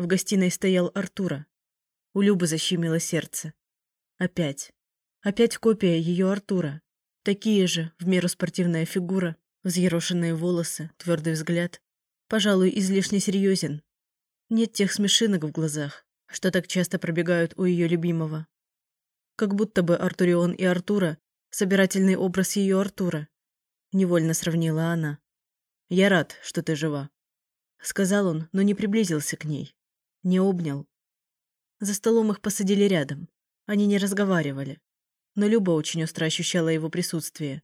В гостиной стоял Артура. У Любы защемило сердце. Опять. Опять копия ее Артура. Такие же, в меру спортивная фигура, взъерошенные волосы, твердый взгляд. Пожалуй, излишне серьезен. Нет тех смешинок в глазах, что так часто пробегают у ее любимого. Как будто бы Артурион и Артура – собирательный образ ее Артура. Невольно сравнила она. «Я рад, что ты жива», – сказал он, но не приблизился к ней. Не обнял. За столом их посадили рядом. Они не разговаривали. Но Люба очень остро ощущала его присутствие.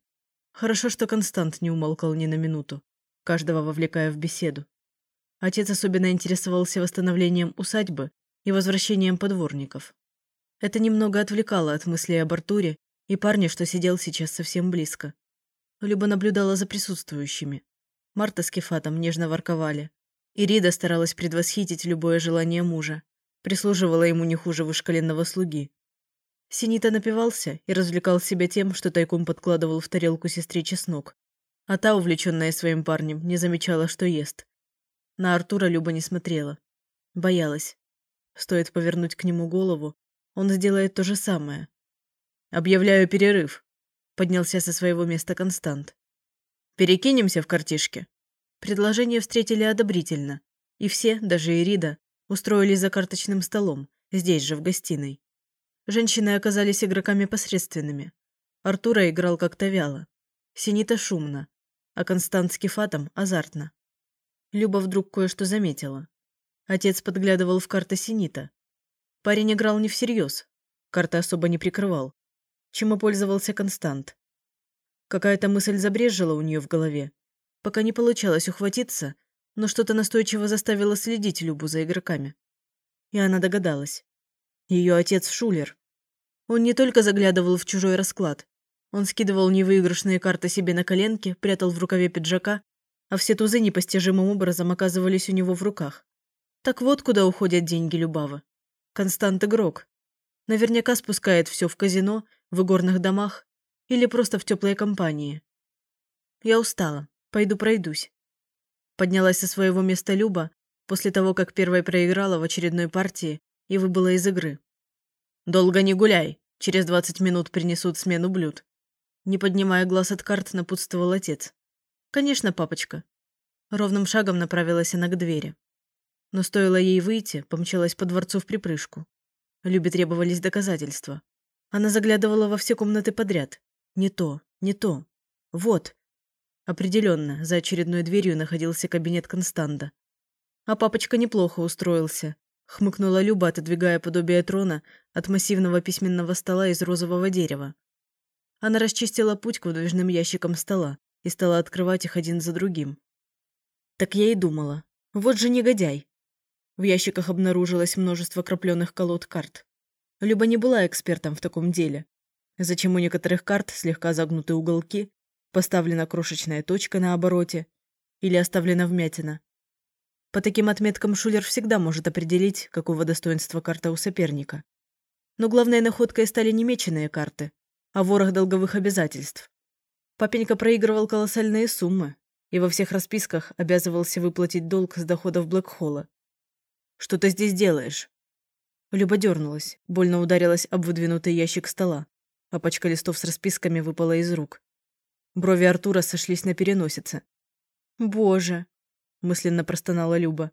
Хорошо, что Констант не умолкал ни на минуту, каждого вовлекая в беседу. Отец особенно интересовался восстановлением усадьбы и возвращением подворников. Это немного отвлекало от мыслей об Артуре и парне, что сидел сейчас совсем близко. Люба наблюдала за присутствующими. Марта с Кефатом нежно ворковали. Ирида старалась предвосхитить любое желание мужа. Прислуживала ему не хуже вышкаленного слуги. Синита напивался и развлекал себя тем, что тайком подкладывал в тарелку сестре чеснок. А та, увлеченная своим парнем, не замечала, что ест. На Артура Люба не смотрела. Боялась. Стоит повернуть к нему голову, он сделает то же самое. «Объявляю перерыв», Поднялся со своего места Констант. «Перекинемся в картишки?» Предложение встретили одобрительно. И все, даже Ирида, устроились за карточным столом, здесь же, в гостиной. Женщины оказались игроками посредственными. Артура играл как-то вяло. Синита шумно, а Констант с Кефатом азартно. Люба вдруг кое-что заметила. Отец подглядывал в карты Синита. Парень играл не всерьез, карты особо не прикрывал, чем и пользовался Констант. Какая-то мысль забрежила у нее в голове. Пока не получалось ухватиться, но что-то настойчиво заставило следить Любу за игроками. И она догадалась. Ее отец Шулер. Он не только заглядывал в чужой расклад. Он скидывал невыигрышные карты себе на коленки, прятал в рукаве пиджака, а все тузы непостижимым образом оказывались у него в руках. Так вот куда уходят деньги Любавы. Констант игрок. Наверняка спускает все в казино в игорных домах или просто в теплой компании. Я устала, пойду пройдусь. Поднялась со своего места Люба после того, как первая проиграла в очередной партии и выбыла из игры. «Долго не гуляй, через двадцать минут принесут смену блюд». Не поднимая глаз от карт, напутствовал отец. «Конечно, папочка». Ровным шагом направилась она к двери. Но стоило ей выйти, помчалась по дворцу в припрыжку. Любе требовались доказательства. Она заглядывала во все комнаты подряд. Не то, не то. Вот. Определенно, за очередной дверью находился кабинет Констанда. А папочка неплохо устроился. Хмыкнула Люба, отодвигая подобие трона от массивного письменного стола из розового дерева. Она расчистила путь к выдвижным ящикам стола и стала открывать их один за другим. Так я и думала. Вот же негодяй. В ящиках обнаружилось множество крапленых колод карт. Люба не была экспертом в таком деле. Зачем у некоторых карт слегка загнуты уголки, поставлена крошечная точка на обороте или оставлена вмятина. По таким отметкам Шулер всегда может определить, какого достоинства карта у соперника. Но главной находкой стали не меченые карты, а ворох долговых обязательств. Папенька проигрывал колоссальные суммы и во всех расписках обязывался выплатить долг с доходов Блэкхолла. «Что ты здесь делаешь?» Люба дернулась, больно ударилась об выдвинутый ящик стола, а пачка листов с расписками выпала из рук. Брови Артура сошлись на переносице. «Боже!» – мысленно простонала Люба.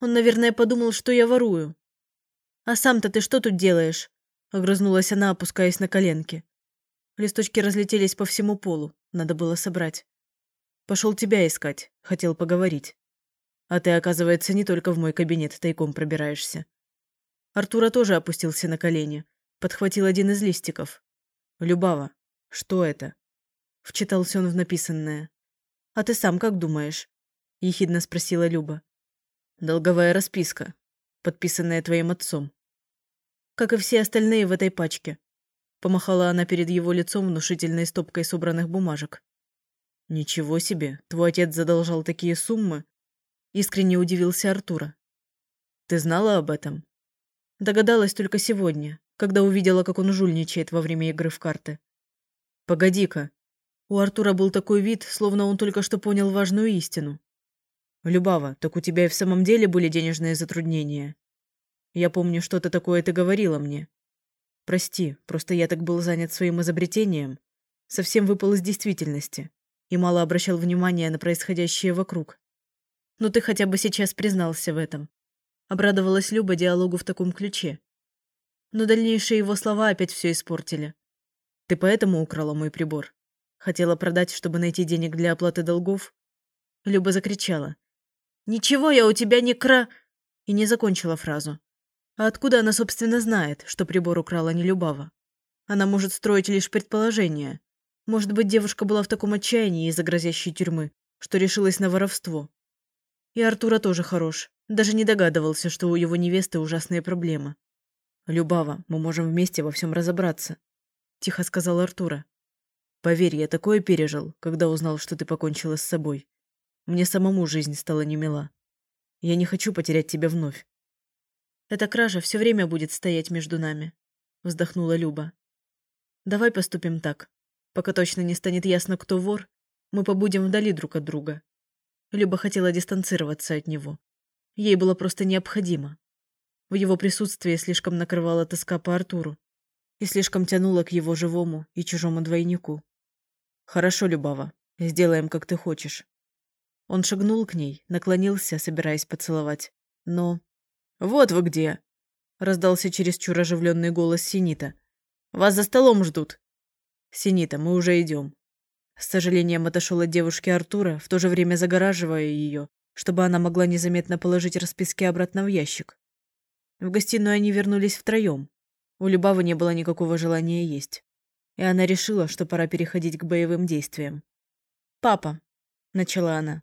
«Он, наверное, подумал, что я ворую». «А сам-то ты что тут делаешь?» – огрызнулась она, опускаясь на коленки. Листочки разлетелись по всему полу, надо было собрать. «Пошел тебя искать, хотел поговорить. А ты, оказывается, не только в мой кабинет тайком пробираешься». Артура тоже опустился на колени, подхватил один из листиков. «Любава, что это?» Вчитался он в написанное. «А ты сам как думаешь?» – ехидно спросила Люба. «Долговая расписка, подписанная твоим отцом». «Как и все остальные в этой пачке», – помахала она перед его лицом внушительной стопкой собранных бумажек. «Ничего себе, твой отец задолжал такие суммы?» – искренне удивился Артура. «Ты знала об этом?» Догадалась только сегодня, когда увидела, как он жульничает во время игры в карты. «Погоди-ка». У Артура был такой вид, словно он только что понял важную истину. «Любава, так у тебя и в самом деле были денежные затруднения? Я помню, что-то такое ты говорила мне. Прости, просто я так был занят своим изобретением, совсем выпал из действительности и мало обращал внимания на происходящее вокруг. Но ты хотя бы сейчас признался в этом. Обрадовалась Люба диалогу в таком ключе. Но дальнейшие его слова опять все испортили. Ты поэтому украла мой прибор? Хотела продать, чтобы найти денег для оплаты долгов? Люба закричала. «Ничего я у тебя не кра...» И не закончила фразу. А откуда она, собственно, знает, что прибор украла не Любава? Она может строить лишь предположения. Может быть, девушка была в таком отчаянии из-за грозящей тюрьмы, что решилась на воровство. И Артура тоже хорош. Даже не догадывался, что у его невесты ужасные проблемы. «Любава, мы можем вместе во всем разобраться», – тихо сказал Артура. «Поверь, я такое пережил, когда узнал, что ты покончила с собой. Мне самому жизнь стала немила. Я не хочу потерять тебя вновь. Эта кража все время будет стоять между нами, вздохнула Люба. Давай поступим так. Пока точно не станет ясно, кто вор, мы побудем вдали друг от друга. Люба хотела дистанцироваться от него. Ей было просто необходимо. В его присутствии слишком накрывала тоска по Артуру и слишком тянула к его живому и чужому двойнику. «Хорошо, Любава, сделаем, как ты хочешь». Он шагнул к ней, наклонился, собираясь поцеловать. Но... «Вот вы где!» — раздался чересчур оживленный голос Синита. «Вас за столом ждут!» «Синита, мы уже идем». С сожалением отошел от девушки Артура, в то же время загораживая ее, чтобы она могла незаметно положить расписки обратно в ящик. В гостиную они вернулись втроем. У Любавы не было никакого желания есть. И она решила, что пора переходить к боевым действиям. «Папа», — начала она,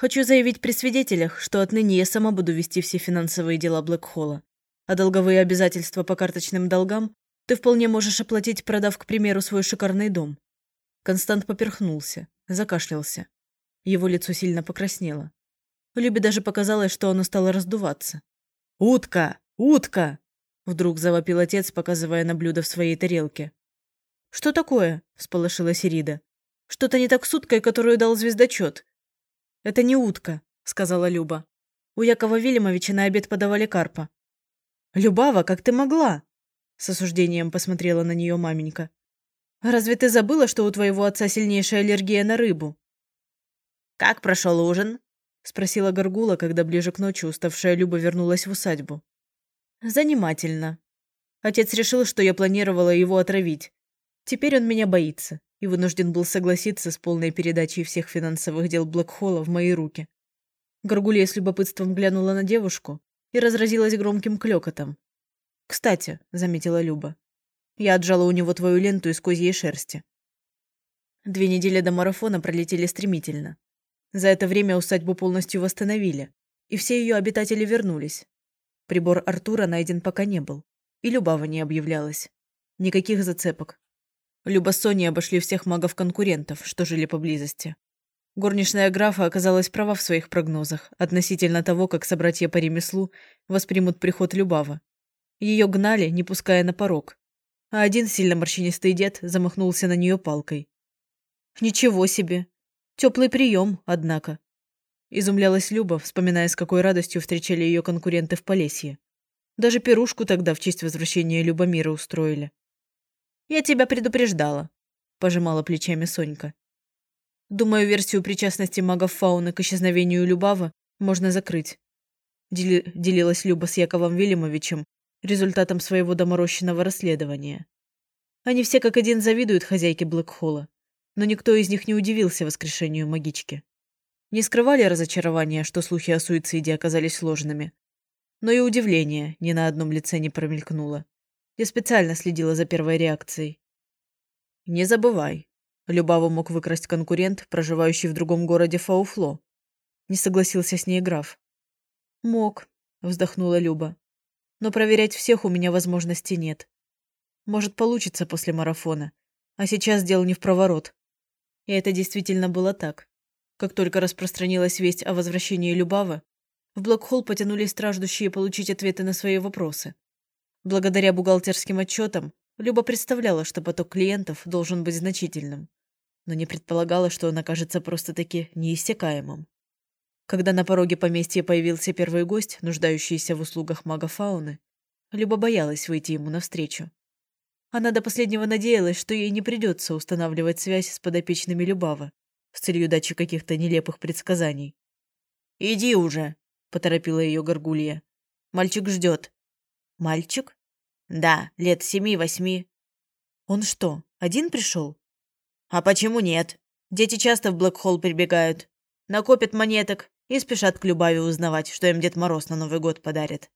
Хочу заявить при свидетелях, что отныне я сама буду вести все финансовые дела Блэкхолла. А долговые обязательства по карточным долгам ты вполне можешь оплатить, продав, к примеру, свой шикарный дом. Констант поперхнулся, закашлялся. Его лицо сильно покраснело. Любе даже показалось, что оно стало раздуваться. «Утка! Утка!» Вдруг завопил отец, показывая на блюдо в своей тарелке. «Что такое?» – всполошилась Ирида. «Что-то не так с уткой, которую дал звездочет. «Это не утка», — сказала Люба. «У Якова Вильямовича на обед подавали карпа». «Любава, как ты могла?» С осуждением посмотрела на нее маменька. «Разве ты забыла, что у твоего отца сильнейшая аллергия на рыбу?» «Как прошел ужин?» — спросила Горгула, когда ближе к ночи уставшая Люба вернулась в усадьбу. «Занимательно. Отец решил, что я планировала его отравить. Теперь он меня боится и вынужден был согласиться с полной передачей всех финансовых дел Блэкхолла в мои руки. Горгулья с любопытством глянула на девушку и разразилась громким клёкотом. «Кстати», — заметила Люба, — «я отжала у него твою ленту из козьей шерсти». Две недели до марафона пролетели стремительно. За это время усадьбу полностью восстановили, и все ее обитатели вернулись. Прибор Артура найден пока не был, и Любава не объявлялась. Никаких зацепок, Люба с Соней обошли всех магов-конкурентов, что жили поблизости. Горничная графа оказалась права в своих прогнозах относительно того, как собратья по ремеслу воспримут приход Любава. Ее гнали, не пуская на порог. А один сильно морщинистый дед замахнулся на нее палкой. «Ничего себе! Теплый прием, однако!» Изумлялась Люба, вспоминая, с какой радостью встречали ее конкуренты в Полесье. Даже пирушку тогда в честь возвращения Любомира устроили. «Я тебя предупреждала», – пожимала плечами Сонька. «Думаю, версию причастности магов фауны к исчезновению Любава можно закрыть», – дели делилась Люба с Яковом Велимовичем результатом своего доморощенного расследования. Они все как один завидуют хозяйке Блэкхолла, но никто из них не удивился воскрешению магички. Не скрывали разочарования, что слухи о суициде оказались ложными, но и удивление ни на одном лице не промелькнуло. Я специально следила за первой реакцией. Не забывай, Любаву мог выкрасть конкурент, проживающий в другом городе Фауфло. Не согласился с ней граф. Мог, вздохнула Люба. Но проверять всех у меня возможности нет. Может, получится после марафона. А сейчас дело не в проворот. И это действительно было так. Как только распространилась весть о возвращении Любавы, в Блокхолл потянулись страждущие получить ответы на свои вопросы. Благодаря бухгалтерским отчетам, Люба представляла, что поток клиентов должен быть значительным, но не предполагала, что он окажется просто-таки неиссякаемым. Когда на пороге поместья появился первый гость, нуждающийся в услугах мага фауны, Люба боялась выйти ему навстречу. Она до последнего надеялась, что ей не придется устанавливать связь с подопечными Любава с целью дачи каких-то нелепых предсказаний. «Иди уже!» — поторопила ее горгулья. «Мальчик ждет». «Мальчик?» «Да, лет семи-восьми». «Он что, один пришел?» «А почему нет? Дети часто в Блэкхолл прибегают, накопят монеток и спешат к Любави узнавать, что им Дед Мороз на Новый год подарит.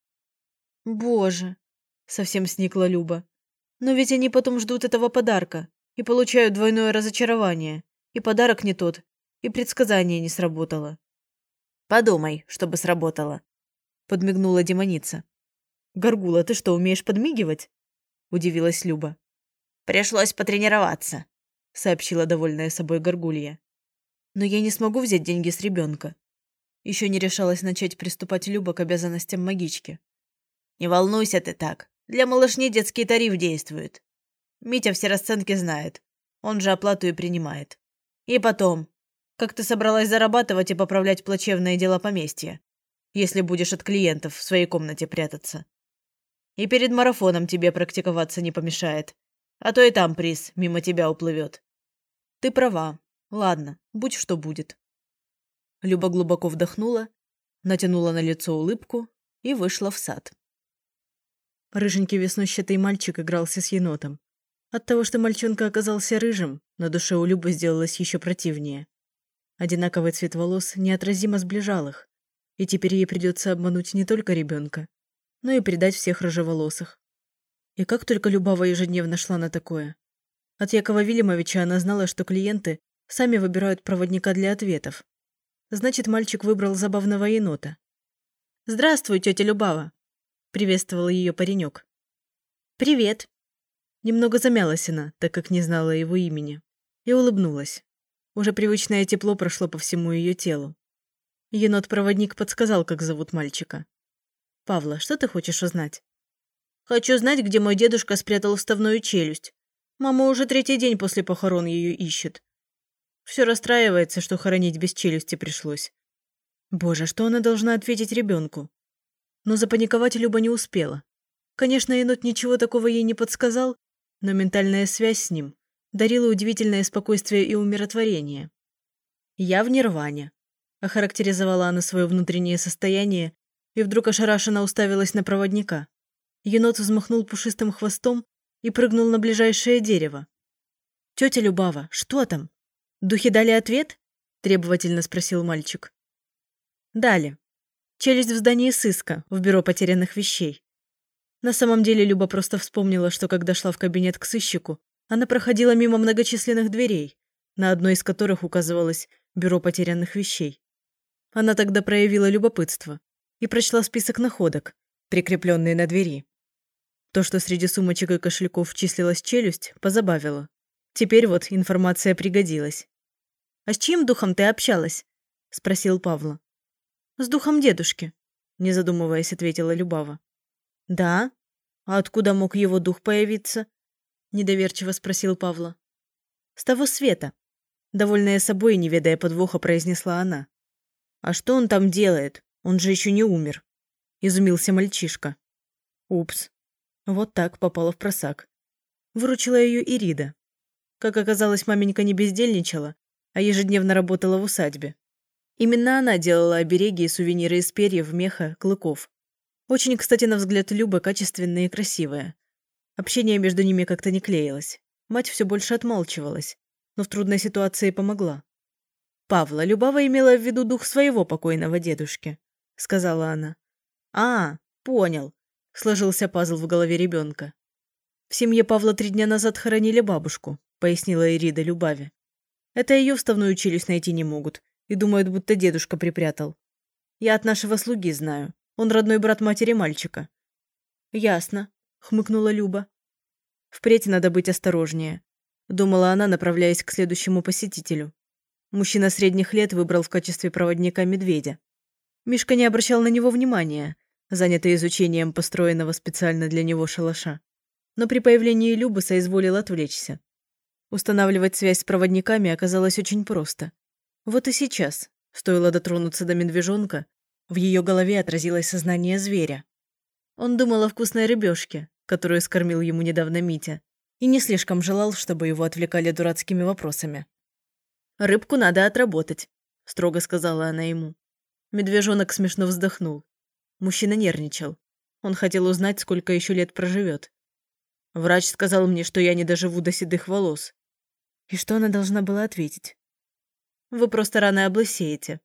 «Боже!» — совсем сникла Люба. «Но ведь они потом ждут этого подарка и получают двойное разочарование. И подарок не тот, и предсказание не сработало». «Подумай, чтобы сработало», — подмигнула демоница. «Горгула, ты что, умеешь подмигивать?» — удивилась Люба. «Пришлось потренироваться», — сообщила довольная собой Горгулья. «Но я не смогу взять деньги с ребенка. Еще не решалась начать приступать Люба к обязанностям магички. «Не волнуйся ты так. Для малышни детский тариф действует. Митя все расценки знает. Он же оплату и принимает. И потом, как ты собралась зарабатывать и поправлять плачевные дела поместья, если будешь от клиентов в своей комнате прятаться? И перед марафоном тебе практиковаться не помешает, а то и там приз мимо тебя уплывет. Ты права. Ладно, будь что будет. Люба глубоко вдохнула, натянула на лицо улыбку и вышла в сад. Рыженький веснущатый мальчик игрался с енотом. От того, что мальчонка оказался рыжим, на душе у Любы сделалось еще противнее. Одинаковый цвет волос неотразимо сближал их, и теперь ей придется обмануть не только ребенка, но и предать всех рыжеволосых. И как только Любава ежедневно шла на такое. От Якова Вильямовича она знала, что клиенты сами выбирают проводника для ответов, Значит, мальчик выбрал забавного енота. «Здравствуй, тетя Любава!» – приветствовал ее паренек. «Привет!» Немного замялась она, так как не знала его имени, и улыбнулась. Уже привычное тепло прошло по всему ее телу. Енот-проводник подсказал, как зовут мальчика. «Павла, что ты хочешь узнать?» «Хочу знать, где мой дедушка спрятал вставную челюсть. Мама уже третий день после похорон ее ищет. Все расстраивается, что хоронить без челюсти пришлось. Боже, что она должна ответить ребенку? Но запаниковать Люба не успела. Конечно, енот ничего такого ей не подсказал, но ментальная связь с ним дарила удивительное спокойствие и умиротворение. «Я в нирване», – охарактеризовала она свое внутреннее состояние и вдруг ошарашенно уставилась на проводника. Енот взмахнул пушистым хвостом и прыгнул на ближайшее дерево. «Тетя Любава, что там?» «Духи дали ответ?» – требовательно спросил мальчик. «Дали. Челюсть в здании сыска, в бюро потерянных вещей. На самом деле Люба просто вспомнила, что когда шла в кабинет к сыщику, она проходила мимо многочисленных дверей, на одной из которых указывалось «Бюро потерянных вещей». Она тогда проявила любопытство и прочла список находок, прикрепленные на двери. То, что среди сумочек и кошельков числилась челюсть, позабавило. Теперь вот информация пригодилась. «А с чьим духом ты общалась?» – спросил Павла. «С духом дедушки», – не задумываясь, ответила Любава. «Да? А откуда мог его дух появиться?» – недоверчиво спросил Павла. «С того света», – довольная собой не ведая подвоха, произнесла она. «А что он там делает? Он же еще не умер», – изумился мальчишка. «Упс. Вот так попала в просак. Выручила ее Ирида. Как оказалось, маменька не бездельничала, а ежедневно работала в усадьбе. Именно она делала обереги и сувениры из перьев, меха, клыков. Очень, кстати, на взгляд Любы, качественная и красивая. Общение между ними как-то не клеилось. Мать все больше отмалчивалась, но в трудной ситуации помогла. «Павла Любава имела в виду дух своего покойного дедушки», — сказала она. «А, понял», — сложился пазл в голове ребенка. В семье Павла три дня назад хоронили бабушку, пояснила Ирида Любави. Это ее вставную челюсть найти не могут. И думают, будто дедушка припрятал. Я от нашего слуги знаю. Он родной брат матери мальчика. Ясно, хмыкнула Люба. Впредь надо быть осторожнее. Думала она, направляясь к следующему посетителю. Мужчина средних лет выбрал в качестве проводника медведя. Мишка не обращал на него внимания, занятый изучением построенного специально для него шалаша. Но при появлении Любы соизволил отвлечься. Устанавливать связь с проводниками оказалось очень просто. Вот и сейчас, Стоило дотронуться до медвежонка, в ее голове отразилось сознание зверя. Он думал о вкусной рыбешке, которую скормил ему недавно Митя, и не слишком желал, чтобы его отвлекали дурацкими вопросами. «Рыбку надо отработать», – строго сказала она ему. Медвежонок смешно вздохнул. Мужчина нервничал. Он хотел узнать, сколько еще лет проживет. Врач сказал мне, что я не доживу до седых волос. И что она должна была ответить? Вы просто рано облысеете.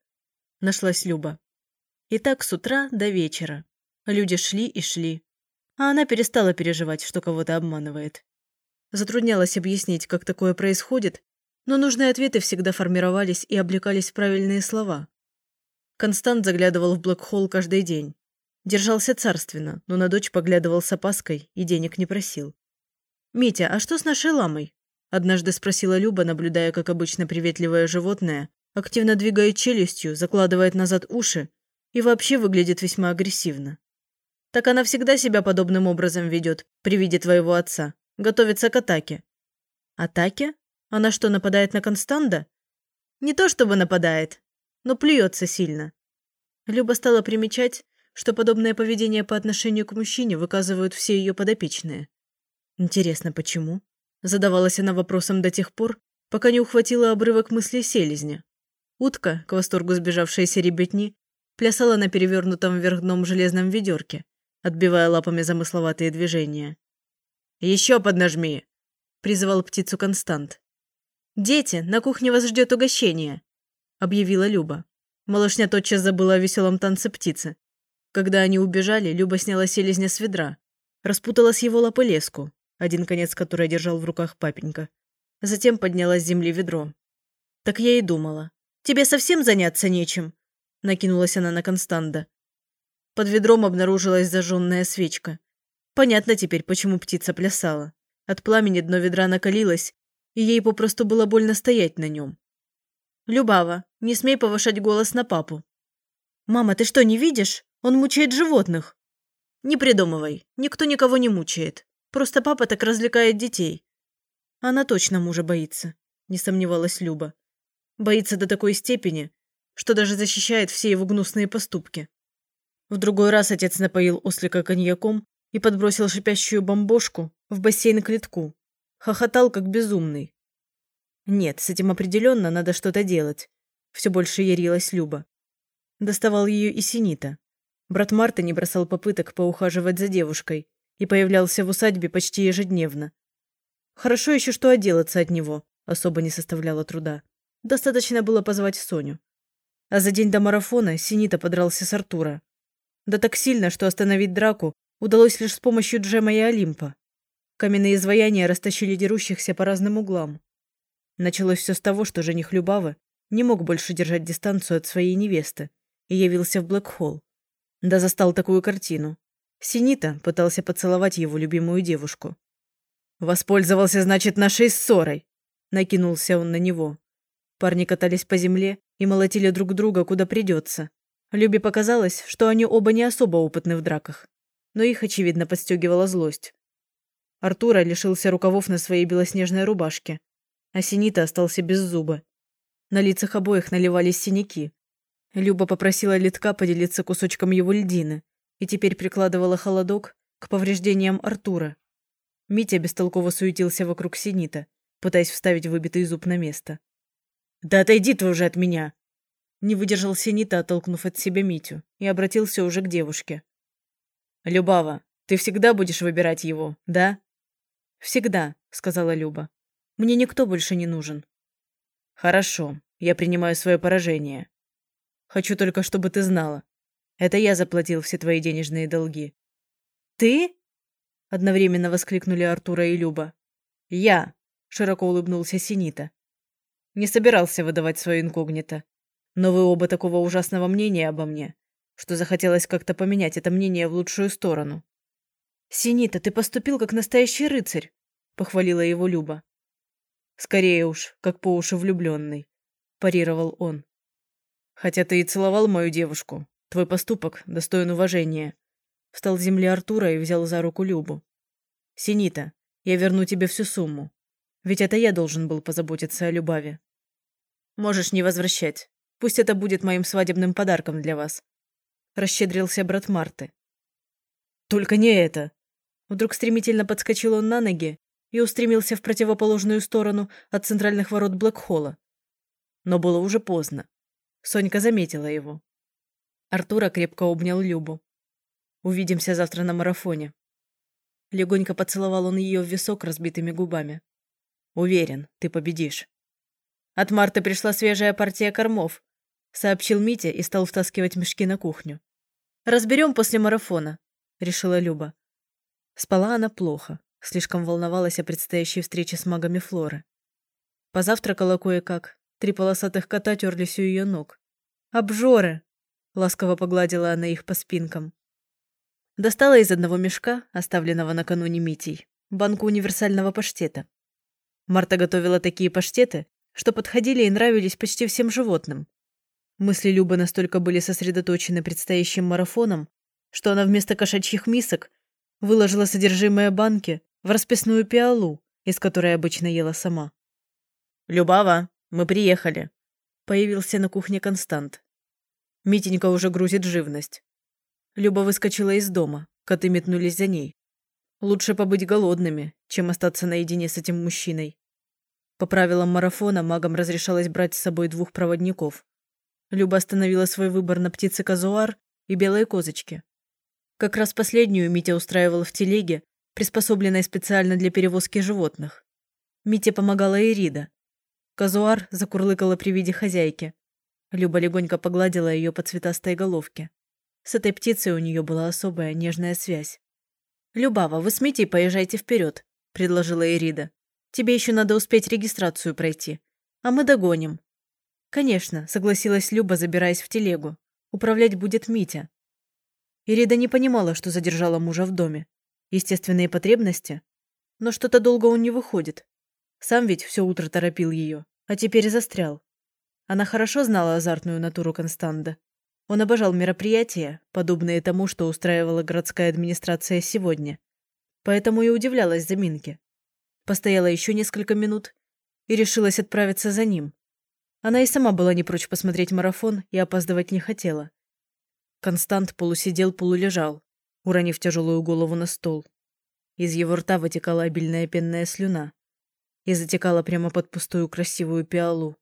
Нашлась Люба. И так с утра до вечера. Люди шли и шли. А она перестала переживать, что кого-то обманывает. Затруднялось объяснить, как такое происходит, но нужные ответы всегда формировались и облекались в правильные слова. Констант заглядывал в Блэкхолл каждый день. Держался царственно, но на дочь поглядывал с опаской и денег не просил. «Митя, а что с нашей ламой?» – однажды спросила Люба, наблюдая, как обычно приветливое животное активно двигает челюстью, закладывает назад уши и вообще выглядит весьма агрессивно. «Так она всегда себя подобным образом ведет при виде твоего отца. Готовится к атаке». «Атаке? Она что, нападает на Констанда?» «Не то чтобы нападает, но плюется сильно. Люба стала примечать, что подобное поведение по отношению к мужчине выказывают все ее подопечные. Интересно, почему? Задавалась она вопросом до тех пор, пока не ухватила обрывок мысли селезня. Утка, к восторгу сбежавшаяся ребятни, плясала на перевернутом вверх дном железном ведерке, отбивая лапами замысловатые движения. «Еще поднажми!» – призывал птицу Констант. «Дети, на кухне вас ждет угощение!» – объявила Люба. Малышня тотчас забыла о веселом танце птицы. Когда они убежали, Люба сняла селезня с ведра, распутала с его лапы леску, один конец которой держал в руках папенька. Затем подняла с земли ведро. «Так я и думала. Тебе совсем заняться нечем?» Накинулась она на Констанда. Под ведром обнаружилась зажженная свечка. Понятно теперь, почему птица плясала. От пламени дно ведра накалилось, и ей попросту было больно стоять на нем. «Любава, не смей повышать голос на папу». «Мама, ты что, не видишь? Он мучает животных». «Не придумывай. Никто никого не мучает. Просто папа так развлекает детей». «Она точно мужа боится», – не сомневалась Люба. «Боится до такой степени, что даже защищает все его гнусные поступки». В другой раз отец напоил ослика коньяком и подбросил шипящую бомбошку в бассейн к литку. Хохотал, как безумный. Нет, с этим определенно надо что-то делать. Все больше ярилась Люба. Доставал ее и Синита. Брат Марта не бросал попыток поухаживать за девушкой и появлялся в усадьбе почти ежедневно. Хорошо еще, что отделаться от него особо не составляло труда. Достаточно было позвать Соню. А за день до марафона Синита подрался с Артура. Да так сильно, что остановить драку удалось лишь с помощью Джема и Олимпа. Каменные изваяния растащили дерущихся по разным углам. Началось все с того, что жених Любавы не мог больше держать дистанцию от своей невесты и явился в Блэкхолл. Да застал такую картину. Синита пытался поцеловать его любимую девушку. «Воспользовался, значит, нашей ссорой!» Накинулся он на него. Парни катались по земле и молотили друг друга, куда придется. Любе показалось, что они оба не особо опытны в драках, но их, очевидно, подстегивала злость. Артура лишился рукавов на своей белоснежной рубашке, а Синита остался без зуба. На лицах обоих наливались синяки. Люба попросила Литка поделиться кусочком его льдины и теперь прикладывала холодок к повреждениям Артура. Митя бестолково суетился вокруг Синита, пытаясь вставить выбитый зуб на место. «Да отойди ты уже от меня!» Не выдержал Синита, оттолкнув от себя Митю, и обратился уже к девушке. «Любава, ты всегда будешь выбирать его, да?» «Всегда», — сказала Люба. Мне никто больше не нужен. Хорошо, я принимаю свое поражение. Хочу только, чтобы ты знала. Это я заплатил все твои денежные долги. Ты? Одновременно воскликнули Артура и Люба. Я, широко улыбнулся Синита. Не собирался выдавать свое инкогнито. Но вы оба такого ужасного мнения обо мне, что захотелось как-то поменять это мнение в лучшую сторону. «Синита, ты поступил как настоящий рыцарь», — похвалила его Люба. Скорее уж, как по уши влюбленный, парировал он. Хотя ты и целовал мою девушку, твой поступок достоин уважения. Встал с земли Артура и взял за руку Любу. Синита, я верну тебе всю сумму. Ведь это я должен был позаботиться о Любави. Можешь не возвращать. Пусть это будет моим свадебным подарком для вас. Расщедрился брат Марты. Только не это. Вдруг стремительно подскочил он на ноги и устремился в противоположную сторону от центральных ворот Блэкхолла. Но было уже поздно. Сонька заметила его. Артура крепко обнял Любу. «Увидимся завтра на марафоне». Легонько поцеловал он ее в висок разбитыми губами. «Уверен, ты победишь». «От Марты пришла свежая партия кормов», — сообщил Митя и стал втаскивать мешки на кухню. «Разберем после марафона», — решила Люба. Спала она плохо, слишком волновалась о предстоящей встрече с магами Флоры. Позавтракала кое-как, три полосатых кота терлись у ее ног. «Обжоры!» — ласково погладила она их по спинкам. Достала из одного мешка, оставленного накануне Митей, банку универсального паштета. Марта готовила такие паштеты, что подходили и нравились почти всем животным. Мысли Любы настолько были сосредоточены предстоящим марафоном, что она вместо кошачьих мисок выложила содержимое банки в расписную пиалу, из которой обычно ела сама. «Любава, мы приехали», — появился на кухне Констант. Митенька уже грузит живность. Люба выскочила из дома, коты метнулись за ней. Лучше побыть голодными, чем остаться наедине с этим мужчиной. По правилам марафона магам разрешалось брать с собой двух проводников. Люба остановила свой выбор на птице казуар и белой козочке. Как раз последнюю Митя устраивал в телеге, приспособленной специально для перевозки животных. Мите помогала Ирида. Казуар закурлыкала при виде хозяйки. Люба легонько погладила ее по цветастой головке. С этой птицей у нее была особая нежная связь. «Любава, вы с Митей поезжайте вперед», – предложила Ирида. «Тебе еще надо успеть регистрацию пройти. А мы догоним». «Конечно», – согласилась Люба, забираясь в телегу. «Управлять будет Митя». Ирида не понимала, что задержала мужа в доме. Естественные потребности? Но что-то долго он не выходит. Сам ведь все утро торопил ее, а теперь застрял. Она хорошо знала азартную натуру Констанда. Он обожал мероприятия, подобные тому, что устраивала городская администрация сегодня. Поэтому и удивлялась заминке. Постояла еще несколько минут и решилась отправиться за ним. Она и сама была не прочь посмотреть марафон и опаздывать не хотела. Констант полусидел, полулежал, уронив тяжелую голову на стол. Из его рта вытекала обильная пенная слюна и затекала прямо под пустую красивую пиалу.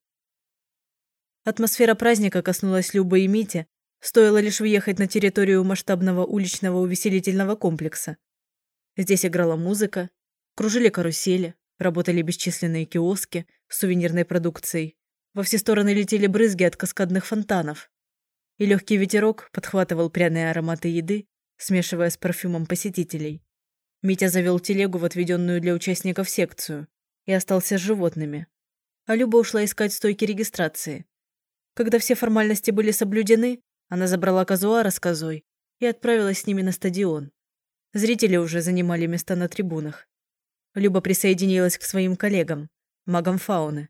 Атмосфера праздника коснулась Любы и Мити, стоило лишь въехать на территорию масштабного уличного увеселительного комплекса. Здесь играла музыка, кружили карусели, работали бесчисленные киоски с сувенирной продукцией. Во все стороны летели брызги от каскадных фонтанов. И легкий ветерок подхватывал пряные ароматы еды, смешивая с парфюмом посетителей. Митя завел телегу в отведенную для участников секцию и остался с животными. А Люба ушла искать стойки регистрации. Когда все формальности были соблюдены, она забрала казуара с козой и отправилась с ними на стадион. Зрители уже занимали места на трибунах. Люба присоединилась к своим коллегам, магам фауны.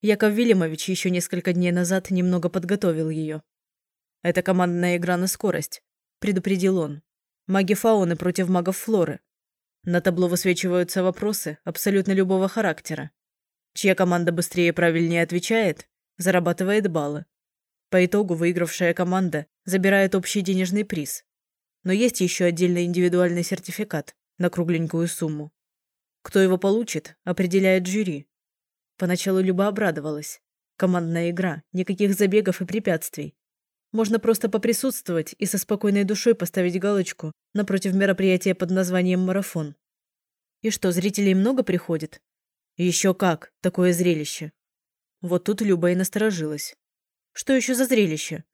Яков Вильямович еще несколько дней назад немного подготовил ее. «Это командная игра на скорость», – предупредил он. «Маги фауны против магов флоры. На табло высвечиваются вопросы абсолютно любого характера. Чья команда быстрее и правильнее отвечает, зарабатывает баллы. По итогу выигравшая команда забирает общий денежный приз. Но есть еще отдельный индивидуальный сертификат на кругленькую сумму. Кто его получит, определяет жюри. Поначалу Люба обрадовалась. Командная игра, никаких забегов и препятствий. Можно просто поприсутствовать и со спокойной душой поставить галочку напротив мероприятия под названием «Марафон». И что, зрителей много приходит? Еще как, такое зрелище. Вот тут Люба и насторожилась. Что еще за зрелище?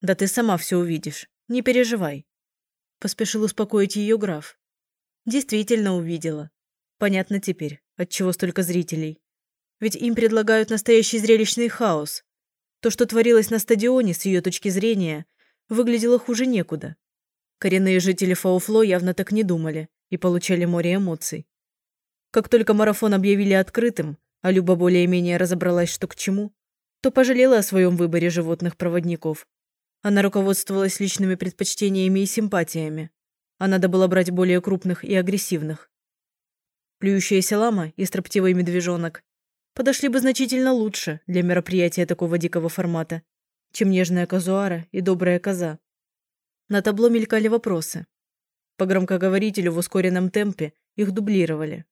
Да ты сама все увидишь. Не переживай. Поспешил успокоить ее граф. Действительно увидела. Понятно теперь, отчего столько зрителей. Ведь им предлагают настоящий зрелищный хаос. То, что творилось на стадионе, с ее точки зрения, выглядело хуже некуда. Коренные жители Фауфло явно так не думали и получали море эмоций. Как только марафон объявили открытым, а Люба более-менее разобралась, что к чему, то пожалела о своем выборе животных проводников. Она руководствовалась личными предпочтениями и симпатиями, а надо было брать более крупных и агрессивных. Плюющаяся лама и строптивый медвежонок подошли бы значительно лучше для мероприятия такого дикого формата, чем нежная казуара и добрая коза. На табло мелькали вопросы. По громкоговорителю в ускоренном темпе их дублировали.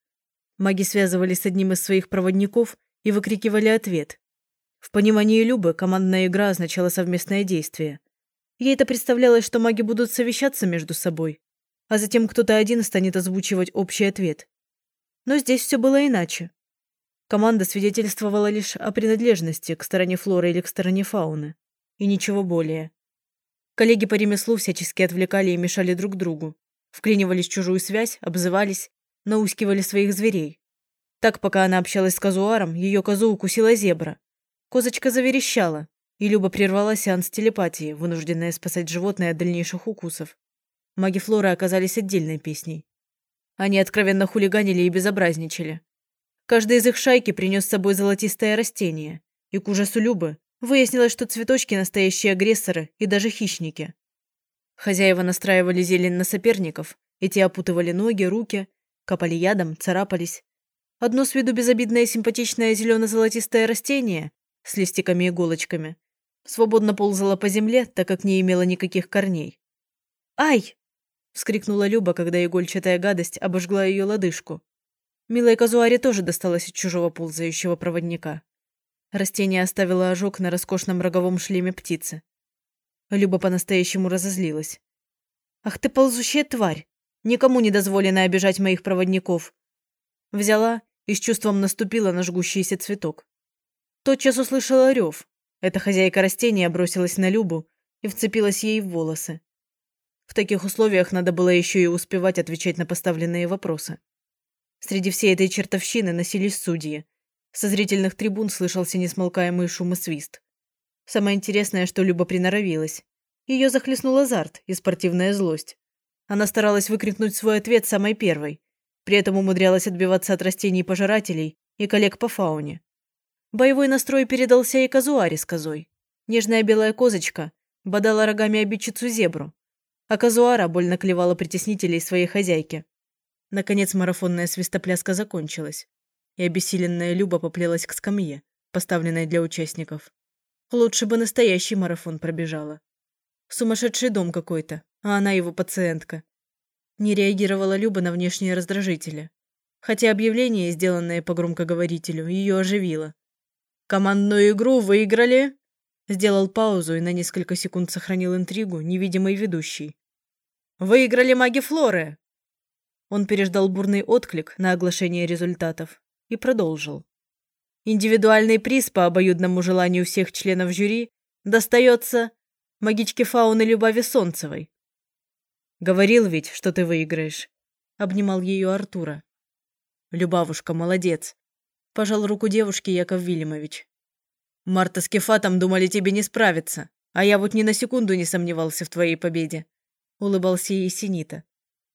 Маги связывались с одним из своих проводников и выкрикивали ответ. В понимании Любы командная игра означала совместное действие. Ей это представлялось, что маги будут совещаться между собой, а затем кто-то один станет озвучивать общий ответ. Но здесь все было иначе. Команда свидетельствовала лишь о принадлежности к стороне флоры или к стороне фауны. И ничего более. Коллеги по ремеслу всячески отвлекали и мешали друг другу. Вклинивались в чужую связь, обзывались, наускивали своих зверей. Так, пока она общалась с казуаром, ее козу укусила зебра. Козочка заверещала, и Люба прервала сеанс телепатии, вынужденная спасать животное от дальнейших укусов. Маги Флоры оказались отдельной песней. Они откровенно хулиганили и безобразничали. Каждый из их шайки принес с собой золотистое растение, и к ужасу Любы выяснилось, что цветочки – настоящие агрессоры и даже хищники. Хозяева настраивали зелень на соперников, и те опутывали ноги, руки, капали ядом, царапались. Одно с виду безобидное симпатичное зелено-золотистое растение с листиками и иголочками свободно ползало по земле, так как не имело никаких корней. «Ай!» – вскрикнула Люба, когда игольчатая гадость обожгла ее лодыжку. Милой Казуаре тоже досталось от чужого ползающего проводника. Растение оставило ожог на роскошном роговом шлеме птицы. Люба по-настоящему разозлилась. «Ах ты ползущая тварь! Никому не дозволено обижать моих проводников!» Взяла и с чувством наступила на жгущийся цветок. Тотчас услышала рев. Эта хозяйка растения бросилась на Любу и вцепилась ей в волосы. В таких условиях надо было еще и успевать отвечать на поставленные вопросы. Среди всей этой чертовщины носились судьи. Со зрительных трибун слышался несмолкаемый шум и свист. Самое интересное, что Люба приноровилась. Ее захлестнул азарт и спортивная злость. Она старалась выкрикнуть свой ответ самой первой. При этом умудрялась отбиваться от растений-пожирателей и коллег по фауне. Боевой настрой передался и казуаре с козой. Нежная белая козочка бодала рогами обидчицу зебру, а казуара больно клевала притеснителей своей хозяйки. Наконец марафонная свистопляска закончилась, и обессиленная Люба поплелась к скамье, поставленной для участников. Лучше бы настоящий марафон пробежала. Сумасшедший дом какой-то, а она его пациентка. Не реагировала Люба на внешние раздражители. Хотя объявление, сделанное по громкоговорителю, ее оживило. «Командную игру выиграли!» Сделал паузу и на несколько секунд сохранил интригу невидимый ведущий. «Выиграли маги Флоры!» Он переждал бурный отклик на оглашение результатов и продолжил. Индивидуальный приз по обоюдному желанию всех членов жюри достается магичке фауны Любави Солнцевой. «Говорил ведь, что ты выиграешь», — обнимал ее Артура. «Любавушка, молодец», — пожал руку девушке Яков Вильямович. «Марта с Кефатом думали тебе не справиться, а я вот ни на секунду не сомневался в твоей победе», — улыбался ей Синита.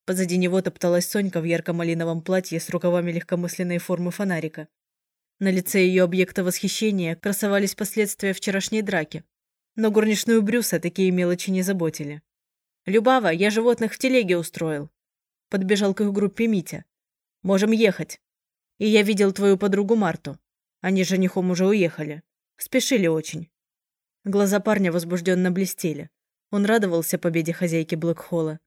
Позади него топталась Сонька в ярко-малиновом платье с рукавами легкомысленной формы фонарика. На лице ее объекта восхищения красовались последствия вчерашней драки. Но горничную Брюса такие мелочи не заботили. «Любава, я животных в телеге устроил», – подбежал к их группе Митя. «Можем ехать. И я видел твою подругу Марту. Они с женихом уже уехали. Спешили очень». Глаза парня возбужденно блестели. Он радовался победе хозяйки Блэкхолла.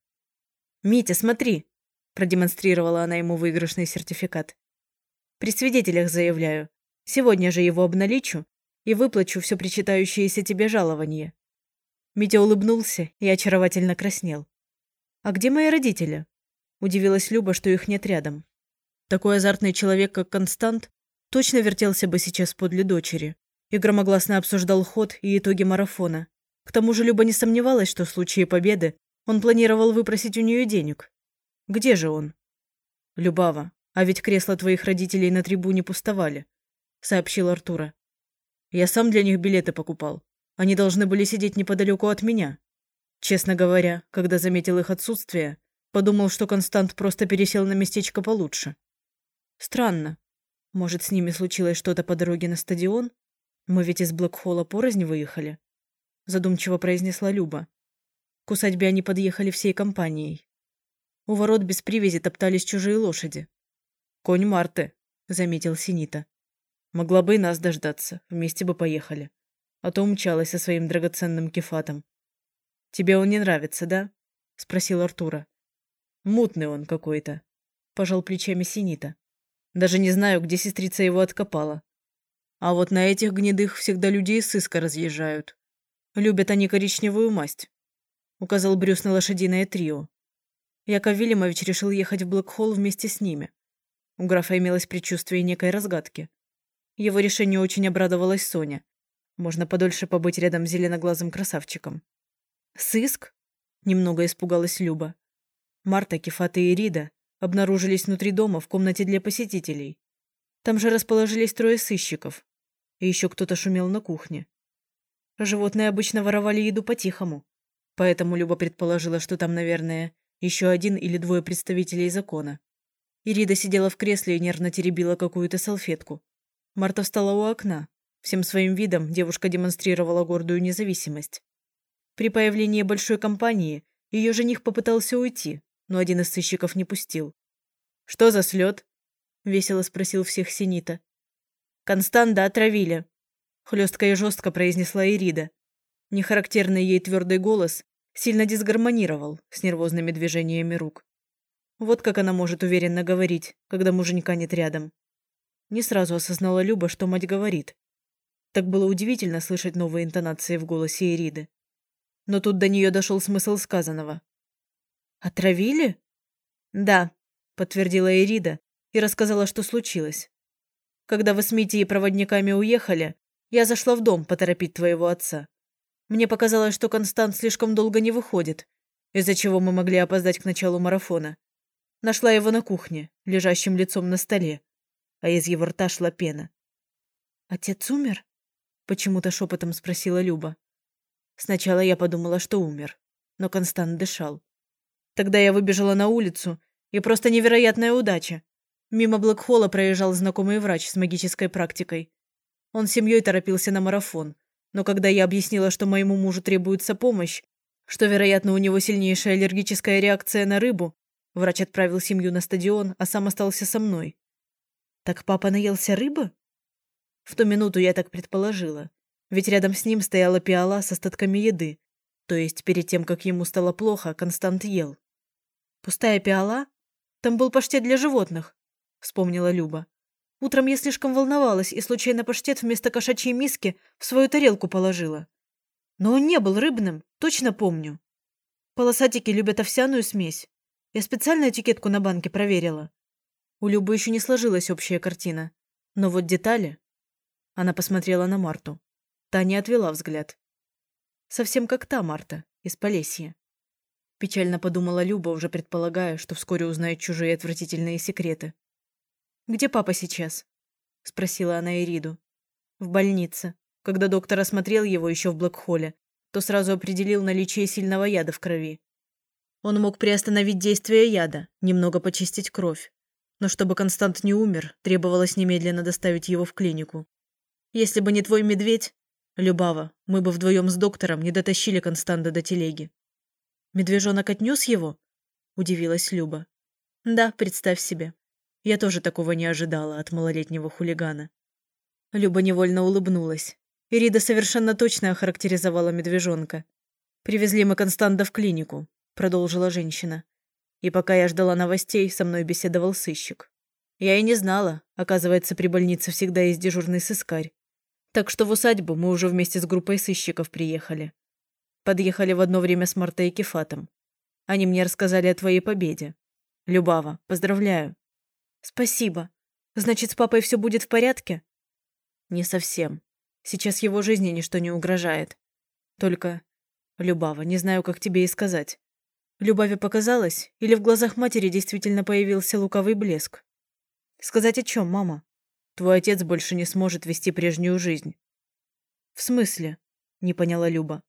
«Митя, смотри!» – продемонстрировала она ему выигрышный сертификат. «При свидетелях заявляю. Сегодня же его обналичу и выплачу все причитающееся тебе жалование». Митя улыбнулся и очаровательно краснел. «А где мои родители?» Удивилась Люба, что их нет рядом. Такой азартный человек, как Констант, точно вертелся бы сейчас подле дочери и громогласно обсуждал ход и итоги марафона. К тому же Люба не сомневалась, что в случае победы он планировал выпросить у нее денег. Где же он? Любава, а ведь кресла твоих родителей на трибуне пустовали, сообщил Артура. Я сам для них билеты покупал. Они должны были сидеть неподалеку от меня. Честно говоря, когда заметил их отсутствие, подумал, что Констант просто пересел на местечко получше. Странно. Может, с ними случилось что-то по дороге на стадион? Мы ведь из Блэкхолла порознь выехали. Задумчиво произнесла Люба. К усадьбе они подъехали всей компанией. У ворот без привязи топтались чужие лошади. «Конь Марты», — заметил Синита. Могла бы и нас дождаться, вместе бы поехали. А то умчалась со своим драгоценным кефатом. Тебе он не нравится, да? Спросил Артура. Мутный он какой-то. Пожал плечами Синита. Даже не знаю, где сестрица его откопала. А вот на этих гнедых всегда люди из сыска разъезжают. Любят они коричневую масть. Указал Брюс на лошадиное трио. Яков Вильямович решил ехать в Блэкхолл вместе с ними. У графа имелось предчувствие некой разгадки. Его решению очень обрадовалась Соня. Можно подольше побыть рядом с зеленоглазым красавчиком. «Сыск?» – немного испугалась Люба. Марта, Кефата и Рида обнаружились внутри дома в комнате для посетителей. Там же расположились трое сыщиков. И еще кто-то шумел на кухне. Животные обычно воровали еду по-тихому. Поэтому Люба предположила, что там, наверное, еще один или двое представителей закона. Ирида сидела в кресле и нервно теребила какую-то салфетку. Марта встала у окна. Всем своим видом девушка демонстрировала гордую независимость. При появлении большой компании ее жених попытался уйти, но один из сыщиков не пустил. «Что за слет?» – весело спросил всех Синита. «Константа отравили», – хлестко и жестко произнесла Ирида. Нехарактерный ей твердый голос сильно дисгармонировал с нервозными движениями рук. Вот как она может уверенно говорить, когда муженька нет рядом. Не сразу осознала Люба, что мать говорит. Так было удивительно слышать новые интонации в голосе Ириды. Но тут до нее дошел смысл сказанного. «Отравили?» «Да», — подтвердила Ирида и рассказала, что случилось. «Когда вы с Митей и проводниками уехали, я зашла в дом поторопить твоего отца. Мне показалось, что Констант слишком долго не выходит, из-за чего мы могли опоздать к началу марафона. Нашла его на кухне, лежащим лицом на столе а из его рта шла пена. «Отец умер?» — почему-то шепотом спросила Люба. Сначала я подумала, что умер, но Констант дышал. Тогда я выбежала на улицу, и просто невероятная удача. Мимо Блэкхолла проезжал знакомый врач с магической практикой. Он с семьей торопился на марафон, но когда я объяснила, что моему мужу требуется помощь, что, вероятно, у него сильнейшая аллергическая реакция на рыбу, врач отправил семью на стадион, а сам остался со мной. Так папа наелся рыбы? В ту минуту я так предположила. Ведь рядом с ним стояла пиала с остатками еды. То есть перед тем, как ему стало плохо, Констант ел. Пустая пиала? Там был паштет для животных, вспомнила Люба. Утром я слишком волновалась и случайно паштет вместо кошачьей миски в свою тарелку положила. Но он не был рыбным, точно помню. Полосатики любят овсяную смесь. Я специально этикетку на банке проверила. У Любы еще не сложилась общая картина. Но вот детали... Она посмотрела на Марту. Та не отвела взгляд. Совсем как та Марта, из Полесья. Печально подумала Люба, уже предполагая, что вскоре узнает чужие отвратительные секреты. «Где папа сейчас?» – спросила она Ириду. «В больнице. Когда доктор осмотрел его еще в Блэкхолле, то сразу определил наличие сильного яда в крови. Он мог приостановить действие яда, немного почистить кровь, но чтобы Констант не умер, требовалось немедленно доставить его в клинику. Если бы не твой медведь, Любава, мы бы вдвоем с доктором не дотащили Константа до телеги. Медвежонок отнес его? Удивилась Люба. Да, представь себе. Я тоже такого не ожидала от малолетнего хулигана. Люба невольно улыбнулась. Ирида совершенно точно охарактеризовала медвежонка. «Привезли мы Константа в клинику», — продолжила женщина. И пока я ждала новостей, со мной беседовал сыщик. Я и не знала, оказывается, при больнице всегда есть дежурный сыскарь. Так что в усадьбу мы уже вместе с группой сыщиков приехали. Подъехали в одно время с Мартой и Кефатом. Они мне рассказали о твоей победе. Любава, поздравляю. Спасибо. Значит, с папой все будет в порядке? Не совсем. Сейчас его жизни ничто не угрожает. Только, Любава, не знаю, как тебе и сказать. Любави показалось, или в глазах матери действительно появился луковый блеск. Сказать о чем, мама? Твой отец больше не сможет вести прежнюю жизнь. В смысле? Не поняла Люба.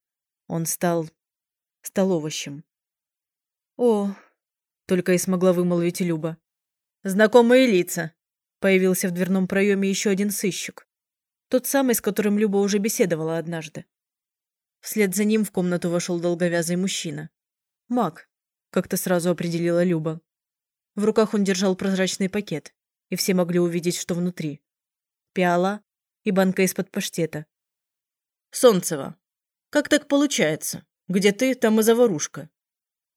Он стал... стал овощем. О, только и смогла вымолвить Люба. Знакомые лица. Появился в дверном проеме еще один сыщик. Тот самый, с которым Люба уже беседовала однажды. Вслед за ним в комнату вошел долговязый мужчина. Маг, как-то сразу определила Люба. В руках он держал прозрачный пакет, и все могли увидеть, что внутри. пиала и банка из-под паштета. «Солнцева, как так получается? Где ты, там и заварушка?»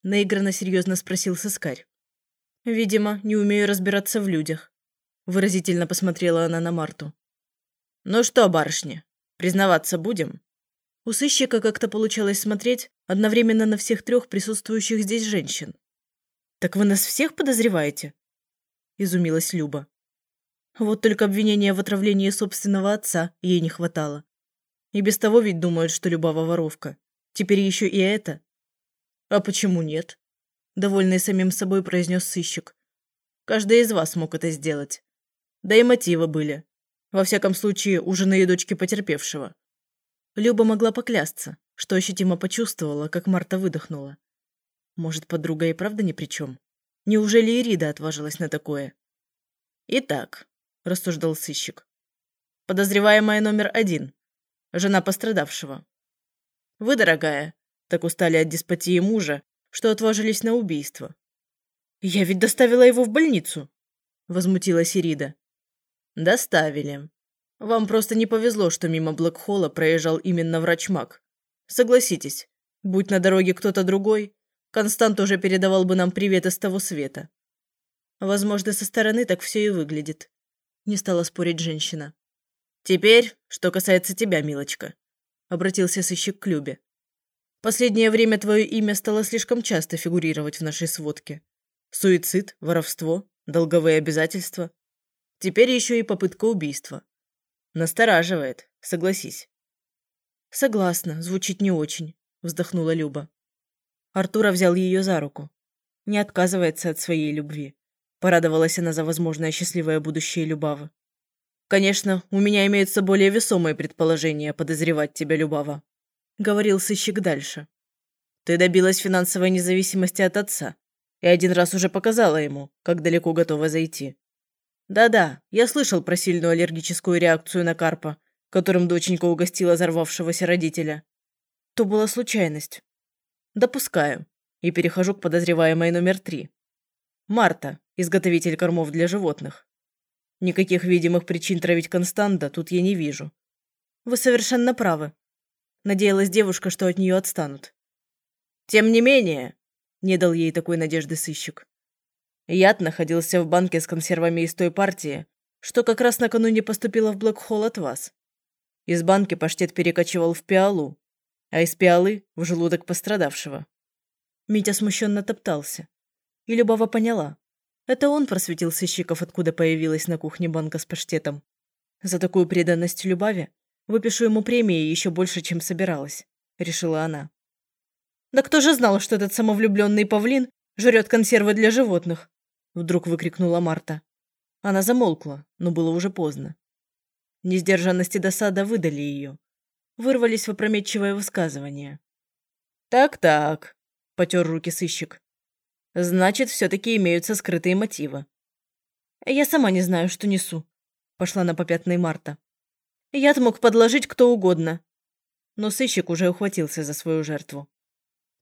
Наигранно серьезно спросил сыскарь. «Видимо, не умею разбираться в людях», – выразительно посмотрела она на Марту. «Ну что, барышня, признаваться будем?» У сыщика как-то получалось смотреть одновременно на всех трех присутствующих здесь женщин. «Так вы нас всех подозреваете?» – изумилась Люба. Вот только обвинения в отравлении собственного отца ей не хватало. И без того ведь думают, что Любава воровка. Теперь еще и это. «А почему нет?» – довольный самим собой произнес сыщик. «Каждый из вас мог это сделать. Да и мотивы были. Во всяком случае, у жены и дочки потерпевшего. Люба могла поклясться, что ощутимо почувствовала, как Марта выдохнула. Может, подруга и правда ни при чем? Неужели Ирида отважилась на такое? «Итак», – рассуждал сыщик, – «подозреваемая номер один, жена пострадавшего. Вы, дорогая, так устали от деспотии мужа, что отважились на убийство». «Я ведь доставила его в больницу», – возмутилась Ирида. «Доставили», вам просто не повезло, что мимо Блэкхолла проезжал именно врач-маг. Согласитесь, будь на дороге кто-то другой, Констант уже передавал бы нам привет из того света. Возможно, со стороны так все и выглядит. Не стала спорить женщина. Теперь, что касается тебя, милочка. Обратился сыщик к Любе. Последнее время твое имя стало слишком часто фигурировать в нашей сводке. Суицид, воровство, долговые обязательства. Теперь еще и попытка убийства. Настораживает, согласись. Согласна, звучит не очень, вздохнула Люба. Артура взял ее за руку. Не отказывается от своей любви. Порадовалась она за возможное счастливое будущее Любавы. «Конечно, у меня имеются более весомые предположения подозревать тебя, Любава», — говорил сыщик дальше. «Ты добилась финансовой независимости от отца и один раз уже показала ему, как далеко готова зайти. Да-да, я слышал про сильную аллергическую реакцию на карпа, которым доченька угостила взорвавшегося родителя. То была случайность. Допускаю. И перехожу к подозреваемой номер три. Марта, изготовитель кормов для животных. Никаких видимых причин травить Константа тут я не вижу. Вы совершенно правы. Надеялась девушка, что от нее отстанут. Тем не менее, не дал ей такой надежды сыщик. Яд находился в банке с консервами из той партии, что как раз накануне поступила в Блэкхолл от вас. Из банки паштет перекочевал в пиалу, а из пиалы – в желудок пострадавшего. Митя смущенно топтался. И Любава поняла. Это он просветил сыщиков, откуда появилась на кухне банка с паштетом. За такую преданность Любаве выпишу ему премии еще больше, чем собиралась, решила она. Да кто же знал, что этот самовлюбленный павлин жрет консервы для животных? Вдруг выкрикнула Марта. Она замолкла, но было уже поздно. Несдержанность и досада выдали ее. Вырвались в опрометчивое высказывание. «Так-так», — потер руки сыщик. «Значит, все-таки имеются скрытые мотивы». «Я сама не знаю, что несу», — пошла на попятный Марта. «Я-то мог подложить кто угодно». Но сыщик уже ухватился за свою жертву.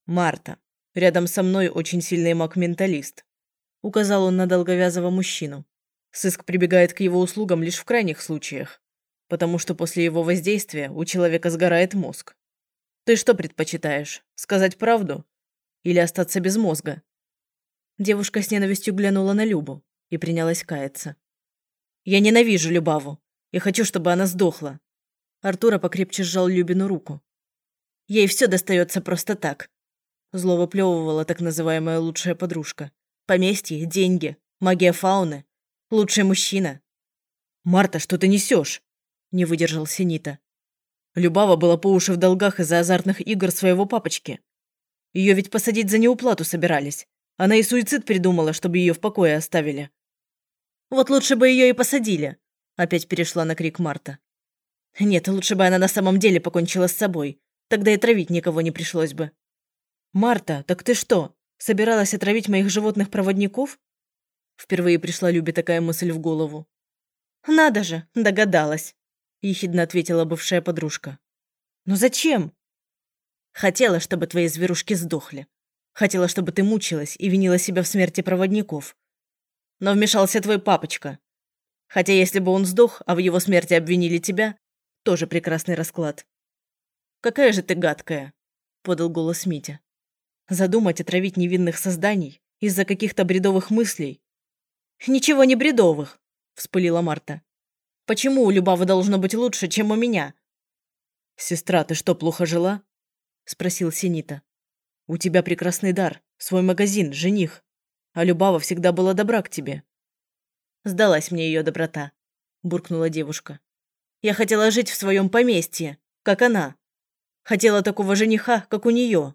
«Марта, рядом со мной очень сильный маг-менталист указал он на долговязого мужчину. Сыск прибегает к его услугам лишь в крайних случаях, потому что после его воздействия у человека сгорает мозг. Ты что предпочитаешь, сказать правду или остаться без мозга? Девушка с ненавистью глянула на Любу и принялась каяться. «Я ненавижу Любаву и хочу, чтобы она сдохла». Артура покрепче сжал Любину руку. «Ей все достается просто так», зло выплевывала так называемая лучшая подружка. Поместье, деньги, магия фауны. Лучший мужчина. «Марта, что ты несешь?» – не выдержал Синита. Любава была по уши в долгах из-за азартных игр своего папочки. Ее ведь посадить за неуплату собирались. Она и суицид придумала, чтобы ее в покое оставили. «Вот лучше бы ее и посадили», – опять перешла на крик Марта. «Нет, лучше бы она на самом деле покончила с собой. Тогда и травить никого не пришлось бы». «Марта, так ты что, Собиралась отравить моих животных-проводников? Впервые пришла Любе такая мысль в голову. «Надо же, догадалась», – ехидно ответила бывшая подружка. «Но зачем?» «Хотела, чтобы твои зверушки сдохли. Хотела, чтобы ты мучилась и винила себя в смерти проводников. Но вмешался твой папочка. Хотя если бы он сдох, а в его смерти обвинили тебя, тоже прекрасный расклад. «Какая же ты гадкая!» – подал голос Митя. «Задумать отравить невинных созданий из-за каких-то бредовых мыслей?» «Ничего не бредовых!» – вспылила Марта. «Почему у Любавы должно быть лучше, чем у меня?» «Сестра, ты что, плохо жила?» – спросил Синита. «У тебя прекрасный дар, свой магазин, жених, а Любава всегда была добра к тебе». «Сдалась мне ее доброта», – буркнула девушка. «Я хотела жить в своем поместье, как она. Хотела такого жениха, как у нее».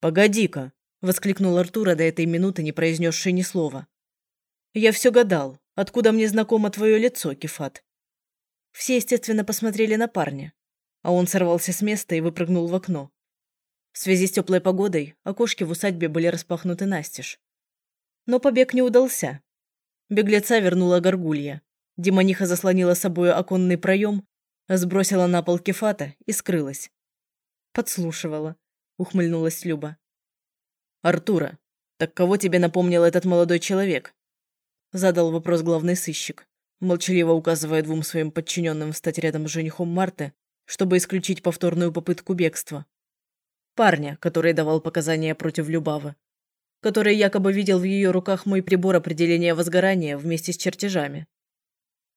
«Погоди-ка», – воскликнул Артура до этой минуты, не произнесший ни слова. «Я все гадал, откуда мне знакомо твое лицо, Кефат?» Все, естественно, посмотрели на парня, а он сорвался с места и выпрыгнул в окно. В связи с теплой погодой окошки в усадьбе были распахнуты настежь. Но побег не удался. Беглеца вернула горгулья. Демониха заслонила собой оконный проем, сбросила на пол кефата и скрылась. «Подслушивала», — ухмыльнулась Люба. «Артура, так кого тебе напомнил этот молодой человек?» Задал вопрос главный сыщик, молчаливо указывая двум своим подчиненным встать рядом с женихом Марты, чтобы исключить повторную попытку бегства парня, который давал показания против Любавы, который якобы видел в ее руках мой прибор определения возгорания вместе с чертежами.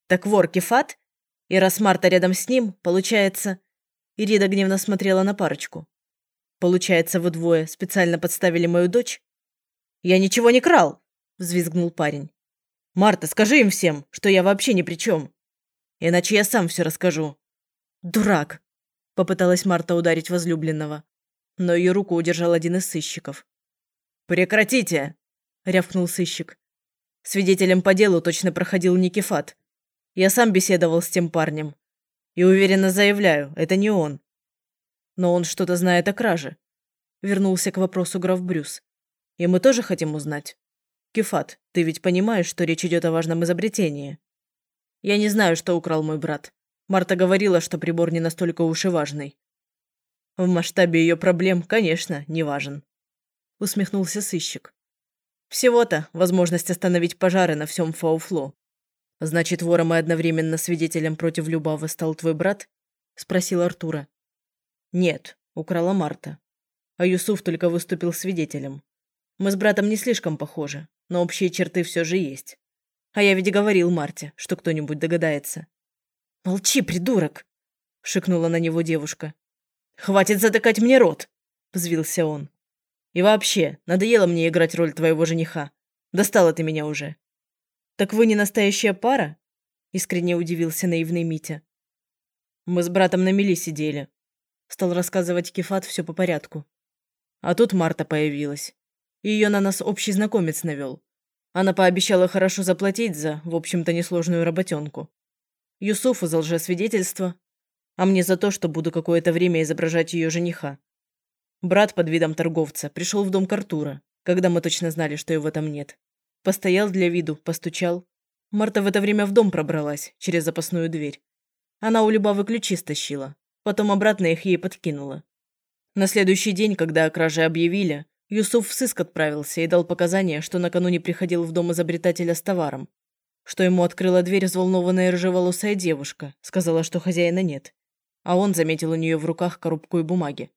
Так вор Кефат? И раз Марта рядом с ним, получается... Ирида гневно смотрела на парочку. Получается, вы двое специально подставили мою дочь? Я ничего не крал, взвизгнул парень. Марта, скажи им всем, что я вообще ни при чем. Иначе я сам все расскажу. Дурак, попыталась Марта ударить возлюбленного но ее руку удержал один из сыщиков. «Прекратите!» – рявкнул сыщик. Свидетелем по делу точно проходил Никифат. Я сам беседовал с тем парнем. И уверенно заявляю, это не он. Но он что-то знает о краже. Вернулся к вопросу граф Брюс. И мы тоже хотим узнать. Кефат, ты ведь понимаешь, что речь идет о важном изобретении? Я не знаю, что украл мой брат. Марта говорила, что прибор не настолько уж и важный. В масштабе ее проблем, конечно, не важен. Усмехнулся сыщик. Всего-то возможность остановить пожары на всем Фауфло. Значит, вором и одновременно свидетелем против Любавы стал твой брат? Спросил Артура. Нет, украла Марта. А Юсуф только выступил свидетелем. Мы с братом не слишком похожи, но общие черты все же есть. А я ведь говорил Марте, что кто-нибудь догадается. «Молчи, придурок!» – шикнула на него девушка. «Хватит затыкать мне рот!» – взвился он. «И вообще, надоело мне играть роль твоего жениха. Достала ты меня уже». «Так вы не настоящая пара?» – искренне удивился наивный Митя. «Мы с братом на мели сидели», – стал рассказывать Кефат все по порядку. А тут Марта появилась. Ее на нас общий знакомец навел. Она пообещала хорошо заплатить за, в общем-то, несложную работенку. Юсуфу за лжесвидетельство, а мне за то, что буду какое-то время изображать ее жениха. Брат под видом торговца пришел в дом к Артура, когда мы точно знали, что его там нет. Постоял для виду, постучал. Марта в это время в дом пробралась, через запасную дверь. Она у Любавы ключи стащила, потом обратно их ей подкинула. На следующий день, когда о краже объявили, Юсуф в сыск отправился и дал показания, что накануне приходил в дом изобретателя с товаром. Что ему открыла дверь взволнованная рыжеволосая девушка, сказала, что хозяина нет а он заметил у нее в руках коробку и бумаги.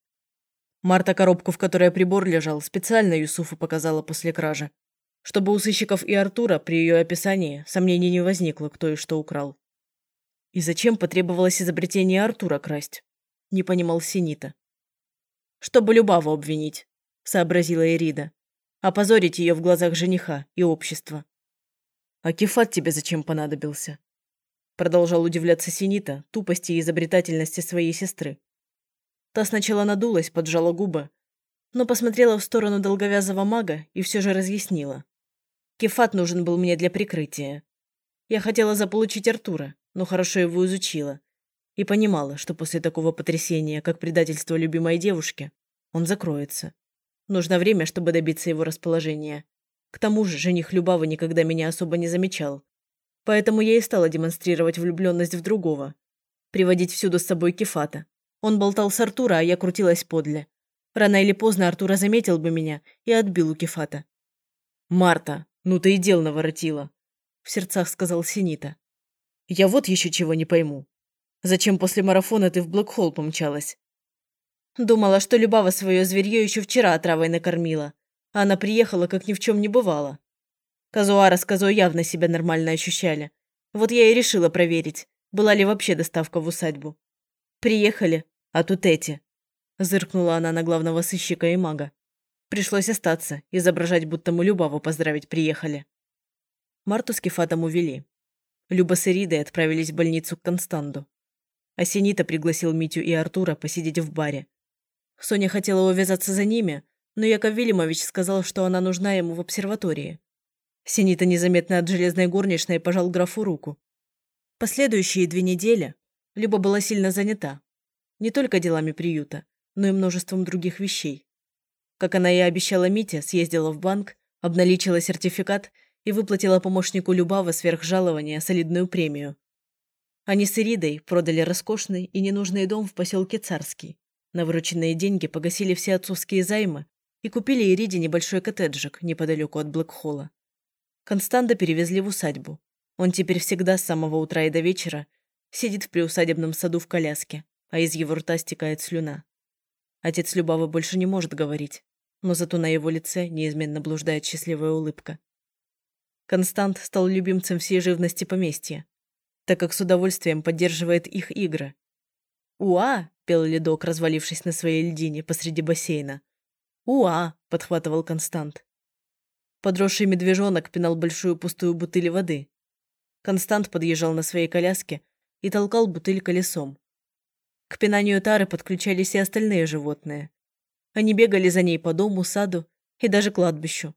Марта коробку, в которой прибор лежал, специально Юсуфу показала после кражи, чтобы у сыщиков и Артура при ее описании сомнений не возникло, кто и что украл. И зачем потребовалось изобретение Артура красть? Не понимал Синита. Чтобы Любаву обвинить, сообразила Эрида. Опозорить ее в глазах жениха и общества. А Кефат тебе зачем понадобился? Продолжал удивляться Синита тупости и изобретательности своей сестры. Та сначала надулась, поджала губы, но посмотрела в сторону долговязого мага и все же разъяснила. Кефат нужен был мне для прикрытия. Я хотела заполучить Артура, но хорошо его изучила. И понимала, что после такого потрясения, как предательство любимой девушки, он закроется. Нужно время, чтобы добиться его расположения. К тому же жених Любавы никогда меня особо не замечал. Поэтому я и стала демонстрировать влюбленность в другого. Приводить всюду с собой Кефата. Он болтал с Артура, а я крутилась подле. Рано или поздно Артура заметил бы меня и отбил у Кефата. «Марта, ну ты и дел наворотила», – в сердцах сказал Синита. Я вот еще чего не пойму. Зачем после марафона ты в Блэкхолл помчалась? Думала, что Любава свое зверье еще вчера отравой накормила, а она приехала, как ни в чем не бывало. Казуара с Казо явно себя нормально ощущали. Вот я и решила проверить, была ли вообще доставка в усадьбу. Приехали, а тут эти. Зыркнула она на главного сыщика и мага. Пришлось остаться, изображать, будто мы Любаву поздравить приехали. Марту с Кефатом увели. Люба с Иридой отправились в больницу к Констанду. А Синита пригласил Митю и Артура посидеть в баре. Соня хотела увязаться за ними, но Яков Велимович сказал, что она нужна ему в обсерватории. Синита незаметно от железной горничной пожал графу руку. Последующие две недели Люба была сильно занята. Не только делами приюта, но и множеством других вещей. Как она и обещала Мите, съездила в банк, обналичила сертификат и выплатила помощнику Любава сверхжалования солидную премию. Они с Иридой продали роскошный и ненужный дом в поселке Царский. На вырученные деньги погасили все отцовские займы и купили Ириде небольшой коттеджик неподалеку от Блэкхолла. Константа перевезли в усадьбу. Он теперь всегда с самого утра и до вечера сидит в приусадебном саду в коляске, а из его рта стекает слюна. Отец Любавы больше не может говорить, но зато на его лице неизменно блуждает счастливая улыбка. Констант стал любимцем всей живности поместья, так как с удовольствием поддерживает их игры. «Уа!» – пел ледок, развалившись на своей льдине посреди бассейна. «Уа!» – подхватывал Констант. Подросший медвежонок пинал большую пустую бутыль воды. Констант подъезжал на своей коляске и толкал бутыль колесом. К пинанию тары подключались и остальные животные. Они бегали за ней по дому, саду и даже кладбищу.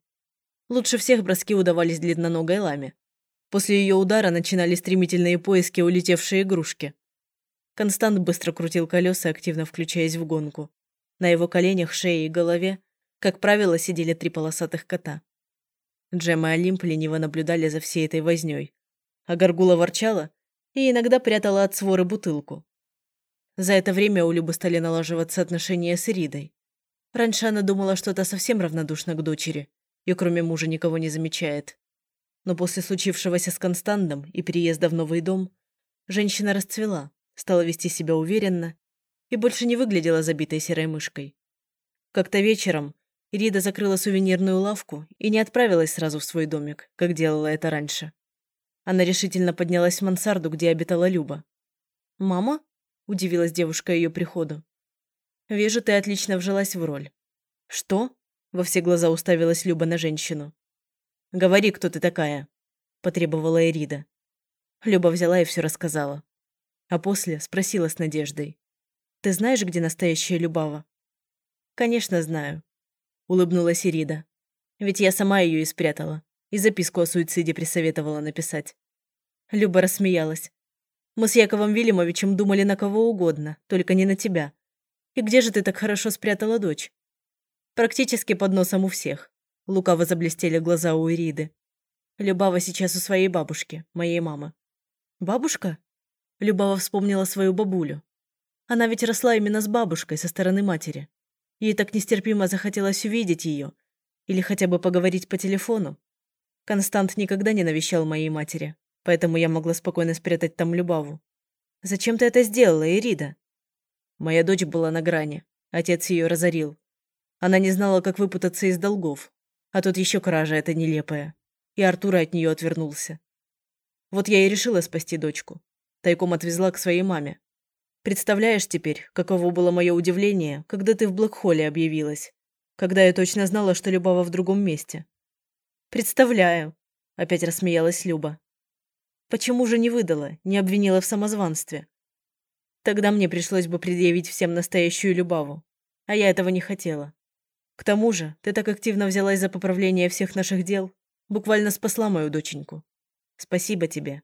Лучше всех броски удавались длинноногой ламе. После ее удара начинали стремительные поиски улетевшей игрушки. Констант быстро крутил колеса, активно включаясь в гонку. На его коленях, шее и голове, как правило, сидели три полосатых кота. Джем и Олимп лениво наблюдали за всей этой вознёй. А Гаргула ворчала и иногда прятала от своры бутылку. За это время у Любы стали налаживаться отношения с Иридой. Раньше она думала, что та совсем равнодушна к дочери и кроме мужа никого не замечает. Но после случившегося с Констандом и переезда в новый дом, женщина расцвела, стала вести себя уверенно и больше не выглядела забитой серой мышкой. Как-то вечером Ирида закрыла сувенирную лавку и не отправилась сразу в свой домик, как делала это раньше. Она решительно поднялась в мансарду, где обитала Люба. «Мама?» – удивилась девушка ее приходу. «Вижу, ты отлично вжилась в роль». «Что?» Во все глаза уставилась Люба на женщину. «Говори, кто ты такая», – потребовала Эрида. Люба взяла и все рассказала. А после спросила с надеждой. «Ты знаешь, где настоящая Любава?» «Конечно, знаю», – улыбнулась Ирида. «Ведь я сама ее и спрятала, и записку о суициде присоветовала написать». Люба рассмеялась. «Мы с Яковом Вильямовичем думали на кого угодно, только не на тебя. И где же ты так хорошо спрятала дочь?» Практически под носом у всех. Лукаво заблестели глаза у Ириды. Любава сейчас у своей бабушки, моей мамы. Бабушка? Любава вспомнила свою бабулю. Она ведь росла именно с бабушкой со стороны матери. Ей так нестерпимо захотелось увидеть ее. Или хотя бы поговорить по телефону. Констант никогда не навещал моей матери, поэтому я могла спокойно спрятать там Любаву. «Зачем ты это сделала, Ирида?» Моя дочь была на грани. Отец ее разорил. Она не знала, как выпутаться из долгов. А тут еще кража эта нелепая. И Артур от нее отвернулся. Вот я и решила спасти дочку. Тайком отвезла к своей маме. Представляешь теперь, каково было мое удивление, когда ты в Блэкхолле объявилась. Когда я точно знала, что Любава в другом месте. Представляю. Опять рассмеялась Люба. Почему же не выдала, не обвинила в самозванстве? Тогда мне пришлось бы предъявить всем настоящую Любаву. А я этого не хотела. К тому же, ты так активно взялась за поправление всех наших дел, буквально спасла мою доченьку. Спасибо тебе.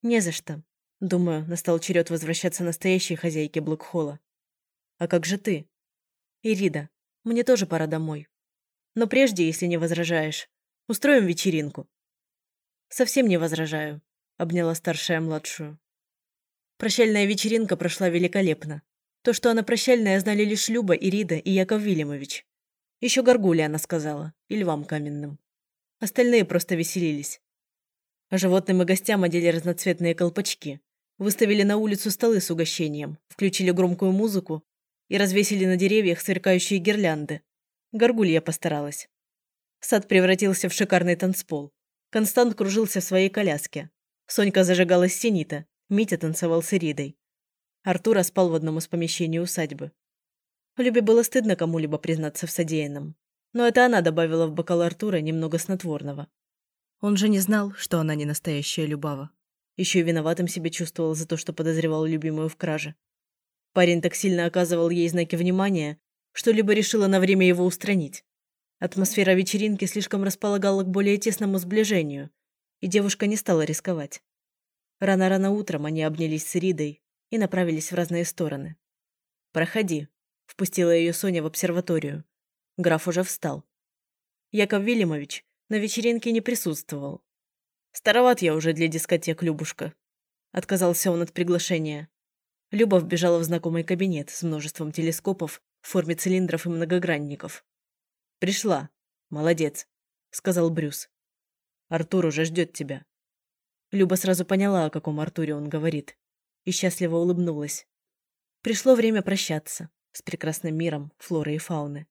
Не за что. Думаю, настал черед возвращаться настоящей хозяйке Блэкхолла. А как же ты? Ирида, мне тоже пора домой. Но прежде, если не возражаешь, устроим вечеринку. Совсем не возражаю, обняла старшая младшую. Прощальная вечеринка прошла великолепно. То, что она прощальная, знали лишь Люба, Ирида и Яков Вильямович. Еще горгули она сказала, и львам каменным. Остальные просто веселились. Животным и гостям одели разноцветные колпачки, выставили на улицу столы с угощением, включили громкую музыку и развесили на деревьях сверкающие гирлянды. Горгулья постаралась. Сад превратился в шикарный танцпол. Констант кружился в своей коляске. Сонька зажигала синита, Митя танцевал с Иридой. Артур спал в одном из помещений усадьбы. Любе было стыдно кому-либо признаться в содеянном. Но это она добавила в бокал Артура немного снотворного. Он же не знал, что она не настоящая Любава. Еще и виноватым себя чувствовал за то, что подозревал любимую в краже. Парень так сильно оказывал ей знаки внимания, что Люба решила на время его устранить. Атмосфера вечеринки слишком располагала к более тесному сближению, и девушка не стала рисковать. Рано-рано утром они обнялись с Ридой и направились в разные стороны. «Проходи», – впустила ее Соня в обсерваторию. Граф уже встал. Яков Вильямович на вечеринке не присутствовал. «Староват я уже для дискотек, Любушка», – отказался он от приглашения. Люба вбежала в знакомый кабинет с множеством телескопов в форме цилиндров и многогранников. «Пришла. Молодец», – сказал Брюс. «Артур уже ждет тебя». Люба сразу поняла, о каком Артуре он говорит, и счастливо улыбнулась. Пришло время прощаться с прекрасным миром флоры и фауны.